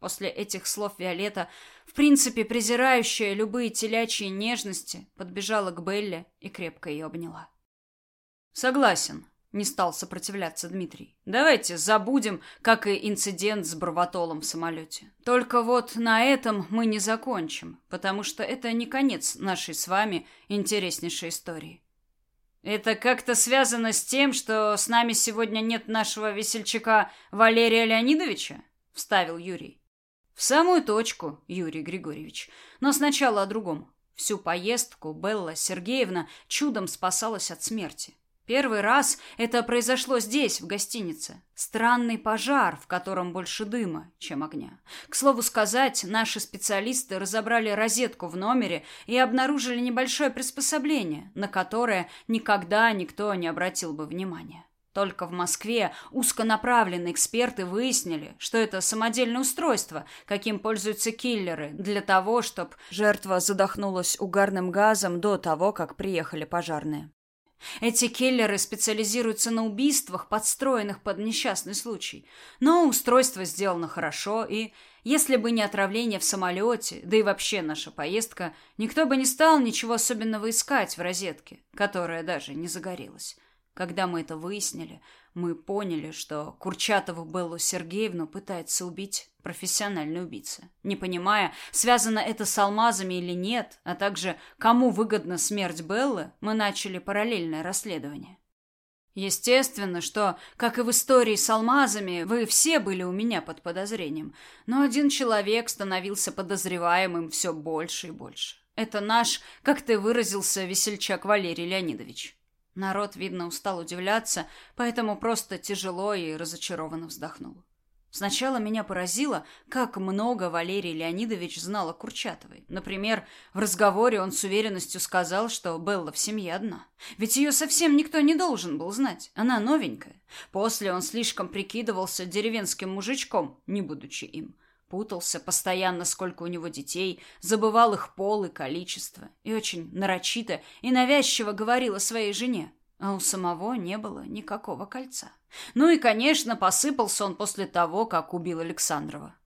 После этих слов Виолетта, в принципе презирающая любые телячьи нежности, подбежала к Белле и крепко ее обняла. Согласен, не стал сопротивляться Дмитрий. Давайте забудем, как и инцидент с Барватолом в самолете. Только вот на этом мы не закончим, потому что это не конец нашей с вами интереснейшей истории. Это как-то связано с тем, что с нами сегодня нет нашего весельчака Валерия Леонидовича? Вставил Юрий. В самую точку, Юрий Григорьевич. Но сначала о другом. Всю поездку Белла Сергеевна чудом спасалась от смерти. Первый раз это произошло здесь, в гостинице. Странный пожар, в котором больше дыма, чем огня. К слову сказать, наши специалисты разобрали розетку в номере и обнаружили небольшое приспособление, на которое никогда никто не обратил бы внимания. Только в Москве узконаправленные эксперты выяснили, что это самодельное устройство, каким пользуются киллеры, для того, чтобы жертва задохнулась угарным газом до того, как приехали пожарные. Эти киллеры специализируются на убийствах, подстроенных под несчастный случай. Но устройство сделано хорошо, и если бы не отравление в самолете, да и вообще наша поездка, никто бы не стал ничего особенного искать в розетке, которая даже не загорелась. Когда мы это выяснили, мы поняли, что Курчатову Беллу Сергеевну пытается убить профессиональный убийца. Не понимая, связано это с алмазами или нет, а также кому выгодна смерть Беллы, мы начали параллельное расследование. Естественно, что, как и в истории с алмазами, вы все были у меня под подозрением, но один человек становился подозреваемым все больше и больше. Это наш, как ты выразился, весельчак Валерий Леонидович. Народ, видно, устал удивляться, поэтому просто тяжело и разочарованно вздохнул. Сначала меня поразило, как много Валерий Леонидович знал о Курчатовой. Например, в разговоре он с уверенностью сказал, что Белла в семье одна. Ведь ее совсем никто не должен был знать. Она новенькая. После он слишком прикидывался деревенским мужичком, не будучи им. Путался постоянно, сколько у него детей, забывал их пол и количество, и очень нарочито и навязчиво говорил о своей жене, а у самого не было никакого кольца. Ну и, конечно, посыпался он после того, как убил Александрова.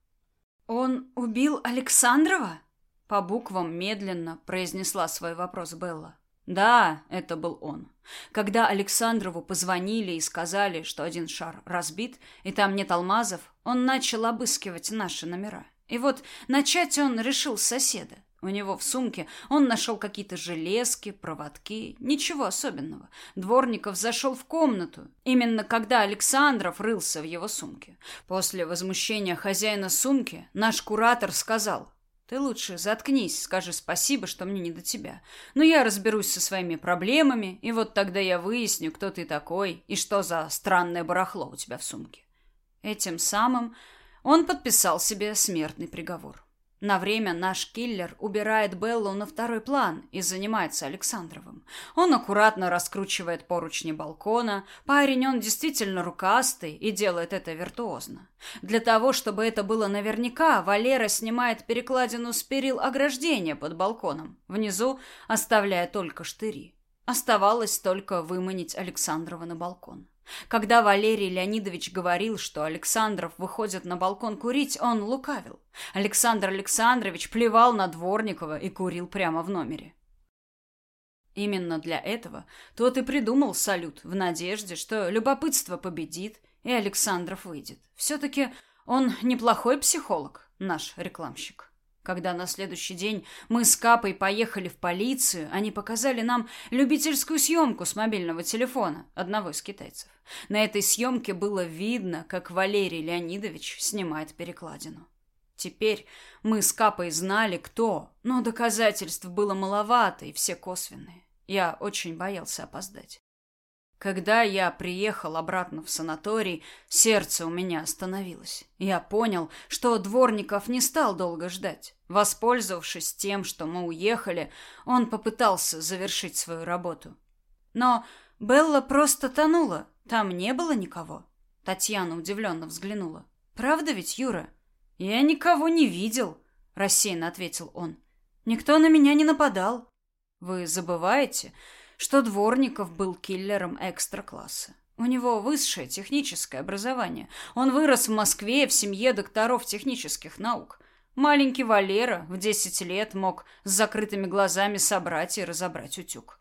«Он убил Александрова?» По буквам медленно произнесла свой вопрос Белла. Да, это был он. Когда Александрову позвонили и сказали, что один шар разбит, и там нет алмазов, он начал обыскивать наши номера. И вот начать он решил с соседа. У него в сумке он нашел какие-то железки, проводки, ничего особенного. Дворников зашел в комнату, именно когда Александров рылся в его сумке. После возмущения хозяина сумки наш куратор сказал, ты лучше заткнись, скажи спасибо, что мне не до тебя. Но я разберусь со своими проблемами, и вот тогда я выясню, кто ты такой и что за странное барахло у тебя в сумке. Этим самым он подписал себе смертный приговор. На время наш киллер убирает Беллу на второй план и занимается Александровым. Он аккуратно раскручивает поручни балкона. Парень он действительно рукастый и делает это виртуозно. Для того, чтобы это было наверняка, Валера снимает перекладину с перил ограждения под балконом, внизу оставляя только штыри. Оставалось только выманить Александрова на балкон. Когда Валерий Леонидович говорил, что Александров выходит на балкон курить, он лукавил. Александр Александрович плевал на Дворникова и курил прямо в номере. Именно для этого тот и придумал салют в надежде, что любопытство победит и Александров выйдет. Все-таки он неплохой психолог, наш рекламщик. Когда на следующий день мы с Капой поехали в полицию, они показали нам любительскую съемку с мобильного телефона одного из китайцев. На этой съемке было видно, как Валерий Леонидович снимает перекладину. Теперь мы с Капой знали, кто, но доказательств было маловато и все косвенные. Я очень боялся опоздать. Когда я приехал обратно в санаторий, сердце у меня остановилось. Я понял, что Дворников не стал долго ждать. Воспользовавшись тем, что мы уехали, он попытался завершить свою работу. Но Белла просто тонула, там не было никого. Татьяна удивленно взглянула. «Правда ведь, Юра?» «Я никого не видел», — рассеянно ответил он. «Никто на меня не нападал». «Вы забываете, что Дворников был киллером экстра-класса. У него высшее техническое образование. Он вырос в Москве в семье докторов технических наук. Маленький Валера в 10 лет мог с закрытыми глазами собрать и разобрать утюг.